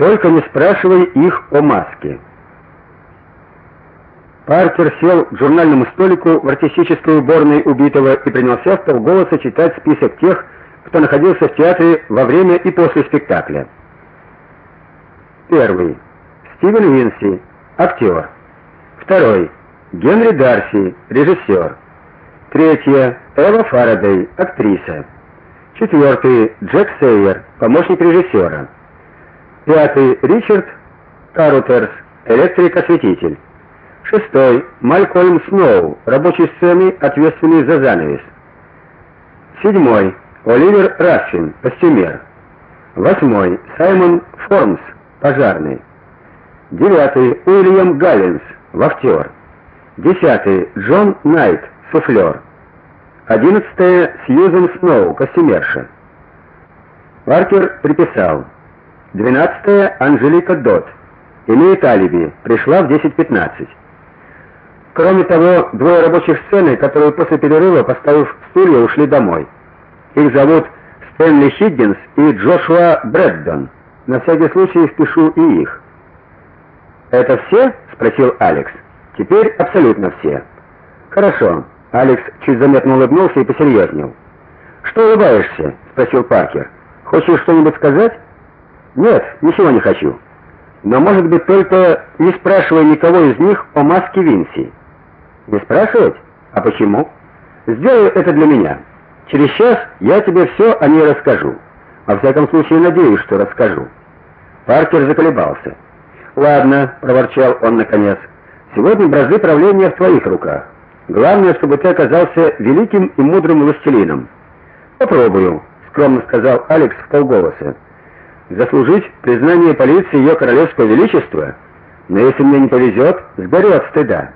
Только не спрашивай их о маске. Паркер сел к журнальному столику в артистической уборной убитого и принялся в полголоса читать список тех, кто находился в театре во время и после спектакля. Первый. Стивен Винси, актер. Второй. Генри Дарси, режиссер. Третья. Эва Фарадей, актриса. Четвертый. Джек Сейер, помощник режиссера. Пятый. Ричард Карутерс, электрик-осветитель. Шестой. Малькольм Сноу, рабочий сцены, ответственный за занавес. Седьмой. Оливер Раффин, костюмер. Восьмой. Саймон Формс, пожарный. Девятый. Уильям Галлинс, вахтер. Десятый. Джон Найт, суфлер. Одиннадцатое. Сьюзен Сноу, костюмерша. Паркер приписал. Двенадцатое. Анжелика Дот. Имеет алиби, пришла в 10:15. Кроме того, двое рабочих сцены, которые после перерыва, поставив стулья, ушли домой. Их зовут Стэнли Хиггинс и Джошуа Брэддон. На всякий случай впишу и их. Это все? спросил Алекс. Теперь абсолютно все. Хорошо. Алекс чуть заметно улыбнулся и посерьезнел. Что улыбаешься? спросил Паркер. Хочешь что-нибудь сказать? Нет, ничего не хочу. Но, может быть, только не спрашивай никого из них о маске Винси. Не спрашивать? А почему? Сделай это для меня. Через час я тебе все о ней расскажу. Во всяком случае, надеюсь, что расскажу. Паркер заколебался. Ладно, проворчал он наконец. Сегодня бразды правления в твоих руках. Главное, чтобы ты оказался великим и мудрым властелином. Попробую, скромно сказал Алекс в полголоса. Заслужить признание полиции ее королевского величества, но если мне не повезет, сгорю от стыда.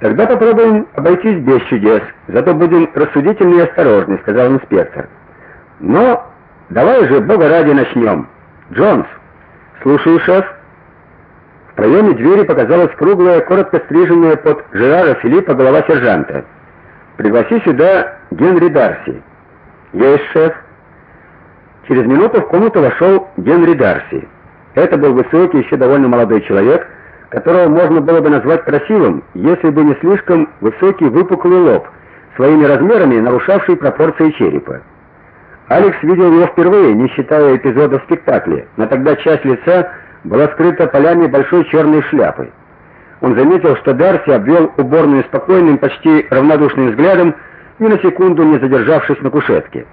Тогда попробуем обойтись без чудес, зато будем рассудительны и осторожны, сказал инспектор. Но давай же, бога ради, начнем. Джонс. Слушаю, шеф. В проеме двери показалась круглая, коротко стриженная под Жерара Филиппа голова сержанта. Пригласи сюда Генри Дарси. Есть, шеф. Через минуту в комнату вошел Генри Дарси. Это был высокий, еще довольно молодой человек, которого можно было бы назвать красивым, если бы не слишком высокий выпуклый лоб, своими размерами нарушавший пропорции черепа. Алекс видел его впервые, не считая эпизода в спектакле, но тогда часть лица была скрыта полями большой черной шляпы. Он заметил, что Дарси обвел уборную спокойным, почти равнодушным взглядом, ни на секунду не задержавшись на кушетке.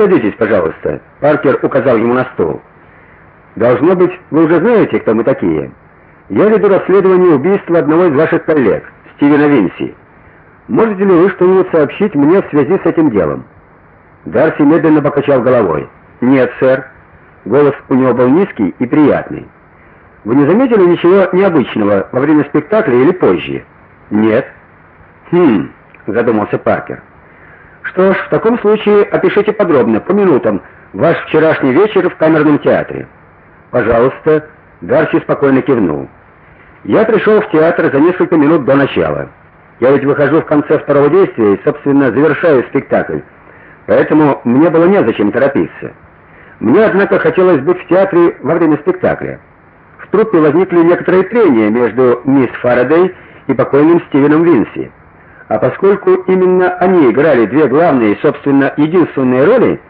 "Садитесь, пожалуйста", Паркер указал ему на стул. "Должно быть, вы уже знаете, кто мы такие. Я веду расследование убийства одного из ваших коллег, Стивена Винси. Можете ли вы что-нибудь сообщить мне в связи с этим делом?" Дарси медленно покачал головой. "Нет, сэр". Голос у него был низкий и приятный. Вы не заметили ничего необычного во время спектакля или позже? Нет. Хм, задумался Паркер. Что ж, в таком случае опишите подробно, по минутам, ваш вчерашний вечер в камерном театре. Пожалуйста, Дарси спокойно кивнул. Я пришел в театр за несколько минут до начала. Я ведь выхожу в конце второго действия и, собственно, завершаю спектакль. Поэтому мне было незачем торопиться. Мне, однако, хотелось быть в театре во время спектакля. В труппе возникли некоторые трения между мисс Фарадей и покойным Стивеном Винси. А поскольку именно они играли две главные, собственно, единственные роли,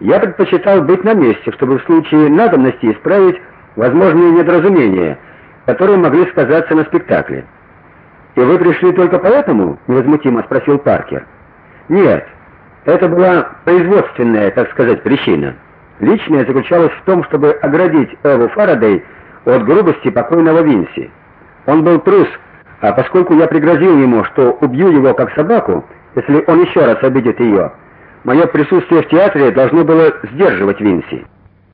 я предпочитал быть на месте, чтобы в случае надобности исправить возможные недоразумения, которые могли сказаться на спектакле. И вы пришли только поэтому? невозмутимо спросил Паркер. Нет. Это была производственная, так сказать, причина. Личная заключалась в том, чтобы оградить Эву Фарадей от грубости покойного Винси. Он был трус, а поскольку я пригрозил ему, что убью его как собаку, если он еще раз обидит ее, мое присутствие в театре должно было сдерживать Винси.